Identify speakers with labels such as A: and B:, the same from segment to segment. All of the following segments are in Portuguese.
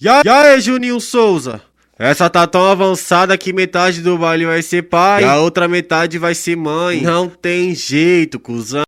A: E aí, Juninho Souza? Essa tá tão avançada que metade do baile vai ser pai e a outra metade vai ser mãe. Não tem jeito, cuzão.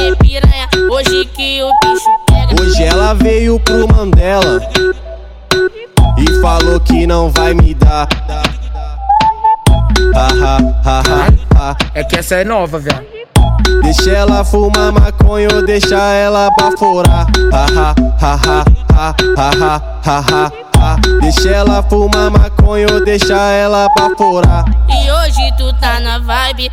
B: é piranha, hoje que o bicho pega.
A: Hoje ela veio pro Mandela e falou que não vai me dar. Ha, ha, ha,
C: é que essa é nova, velho.
A: Deixa ela fumar maconha ou deixa ela baforar. Deixa ela fumar maconha ou deixa ela baforar.
B: E hoje tu tá na vibe.